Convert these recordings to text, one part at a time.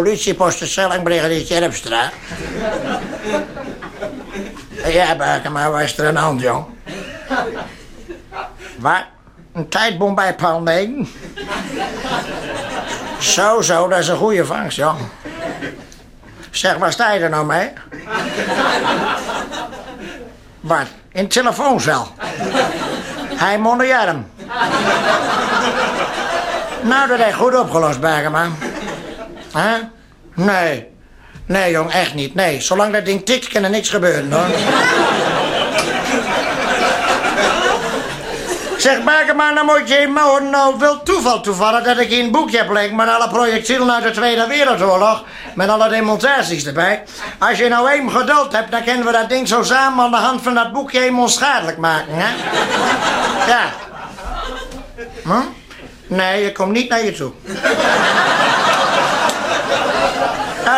Politiepost de Schelling, brigadier Terpstra. Ja, waar is er de hand, jong? Wat? Een tijdbom bij paal 9? Zo, zo, dat is een goede vangst, jong. Zeg, waar sta je er nou mee? Wat? In het telefooncel. Hij mondeert Nou, dat is goed opgelost, Bergema. Huh? Nee. Nee, jong, echt niet. Nee, zolang dat ding tikt, kan er niks gebeuren, hoor. Zeg, Bergema, dan moet je maar nou wel toeval toevallig dat ik hier een boekje heb liggen met alle projectielen uit de Tweede Wereldoorlog. Met alle demonstraties erbij. Als je nou één geduld hebt, dan kunnen we dat ding zo samen aan de hand van dat boekje helemaal schadelijk maken, hè? Ja. Hm? Nee, je komt niet naar je toe.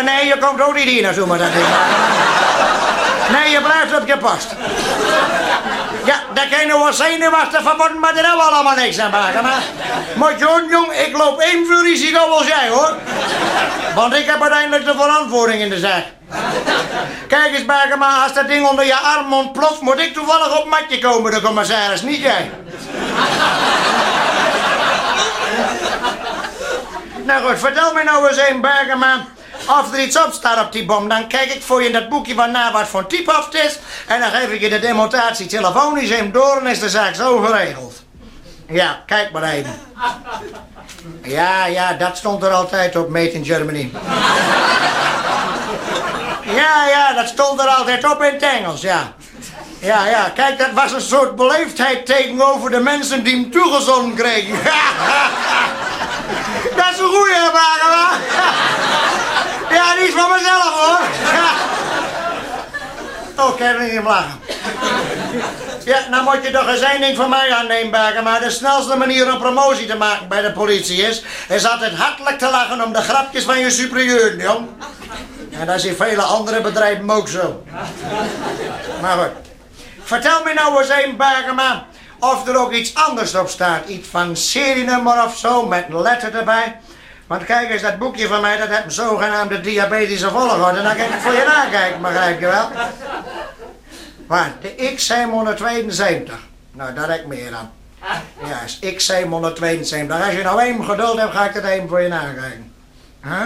Nee, je komt ook niet hier naartoe met dat ding. Nee, je blijft op je post. Ja, je nog wel zenuwachtig van worden, maar daar hebben we allemaal niks aan maken. Maar, maar John, jong, ik loop evenveel risico als jij, hoor. Want ik heb uiteindelijk de verantwoording in de zaak. Kijk eens, maar als dat ding onder je arm ontploft, moet ik toevallig op matje komen, de commissaris, niet jij. nou goed, vertel me nou eens een, Bergema. Of er iets op staat op die bom, dan kijk ik voor je in dat boekje van na wat voor type het is. En dan geef ik je de demonstratie telefonisch hem door en is de zaak zo geregeld. Ja, kijk maar even. Ja, ja, dat stond er altijd op, Made in Germany. Ja, ja, dat stond er altijd op in het Engels, ja. Ja, ja, kijk, dat was een soort beleefdheid tegenover de mensen die hem toegezonden kregen. dat is een goeie, Bagema. Ja, is van mezelf, hoor. Oh, kan je niet lachen. Ja, nou moet je toch eens één ding van mij aannemen, maar de snelste manier om promotie te maken bij de politie is, is altijd hartelijk te lachen om de grapjes van je superieur, jong. En dat is in vele andere bedrijven ook zo. Maar goed. Vertel me nou eens één, Bergema, of er ook iets anders op staat. Iets van serienummer of zo, met een letter erbij. Want kijk eens, dat boekje van mij, dat heeft een zogenaamde diabetische volgorde. Dan kan ik voor je nakijken, begrijp je wel? Waar? De X772. Nou, daar heb ik meer aan. Ja, is X772. Als je nou één geduld hebt, ga ik het even voor je nakijken. Huh?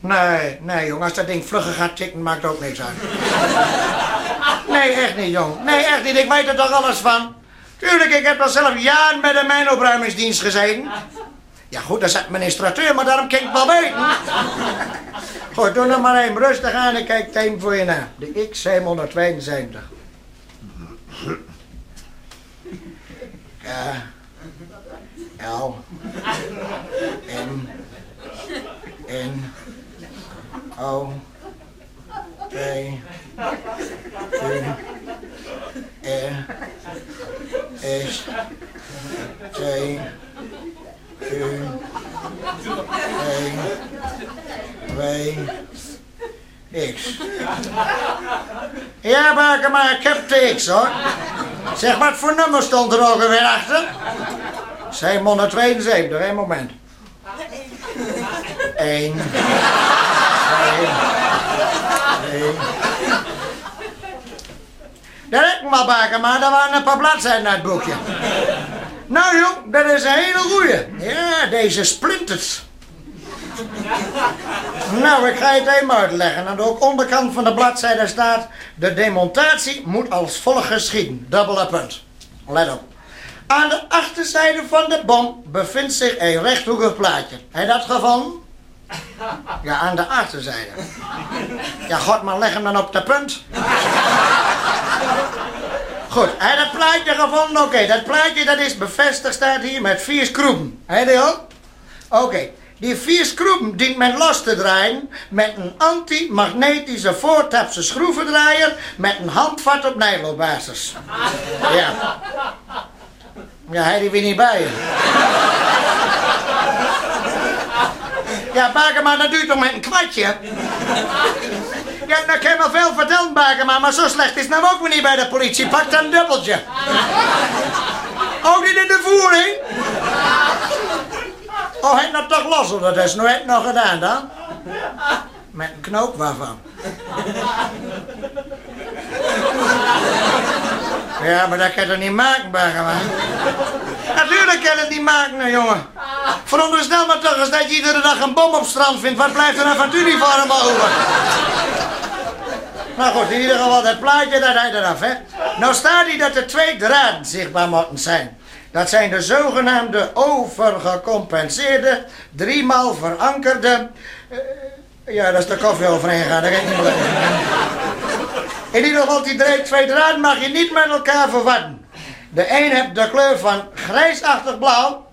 Nee, nee jong, als dat ding vlugger gaat tikken, maakt ook niks uit. Nee, echt niet jong. Nee, echt niet, ik weet er toch alles van. Tuurlijk, ik heb al zelf jaren bij de mijnopruimingsdienst gezeten. Ja goed, dat is administrateur, maar daarom kan ik wel weten. Goed, doe nog maar even rustig aan en kijk het voor je na. De X772. Ja. L. M. N. O. T. U. R. S. T. U, E, W, X. Ja, Baker, maar ik heb de X, hoor. Zeg, wat voor nummer stond er ook alweer achter? 772, één moment. 1, 2, 3. Daar heb ik maar, Baker, maar daar waren een paar bladzijden uit het boekje. Nou jong, dat is een hele goeie. Ja, deze splinters. Nou, ik ga het even uitleggen. Aan de onderkant van de bladzijde staat... De demontatie moet als volgt geschieden. Dubbele punt. Let op. Aan de achterzijde van de bom bevindt zich een rechthoekig plaatje. Heb dat gevonden? Ja, aan de achterzijde. Ja, god, maar leg hem dan op de punt. Goed, hij dat plaatje gevonden? Oké, dat plaatje dat is bevestigd, staat hier met vier schroeven. Je ook? Oké, die vier schroeven dient men los te draaien met een antimagnetische voortapse schroevendraaier met een handvat op nijlobasis. Ja. Ja, hij die weer niet bij. Ja, Baker, maar dat duurt toch met een kwartje? Ja, nou kan me veel vertellen, Bagema, maar zo slecht is nou ook weer niet bij de politie. Pak dan een dubbeltje. Ook niet in de voering? Oh, hij nou toch los, dat is nooit nog gedaan dan? Met een knoop waarvan? Ja, maar dat kan je toch niet maken, Bergman? Natuurlijk kan het niet maken, jongen. Veronderstel maar toch eens dat je iedere dag een bom op strand vindt. Wat blijft er nou van het uniform over? Nou goed, in ieder geval dat plaatje, dat hij eraf, hè. Nou staat hij dat er twee draden zichtbaar moeten zijn. Dat zijn de zogenaamde overgecompenseerde, driemaal verankerde... eh, ja, dat is de koffie overheen gaan, dat kan ik niet meer In ieder geval, die twee draden mag je niet met elkaar verwarren. De een heeft de kleur van grijsachtig blauw.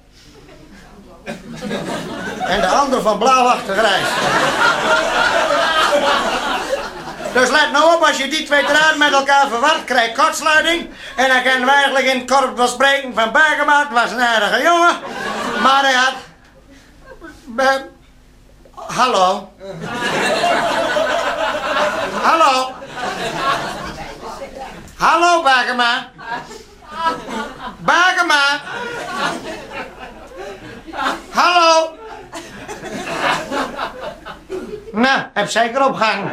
En de ander van blauwachtig grijs. Dus let nou op, als je die twee draden met elkaar verward, krijg je kortsluiting. En dan kunnen we eigenlijk in het korps wel spreken van Bergemaat, was een aardige jongen. Maar hij had... Hallo? Hallo? Hallo, Bergema? Bergema? Hallo? Nou, heb zeker opgehangen.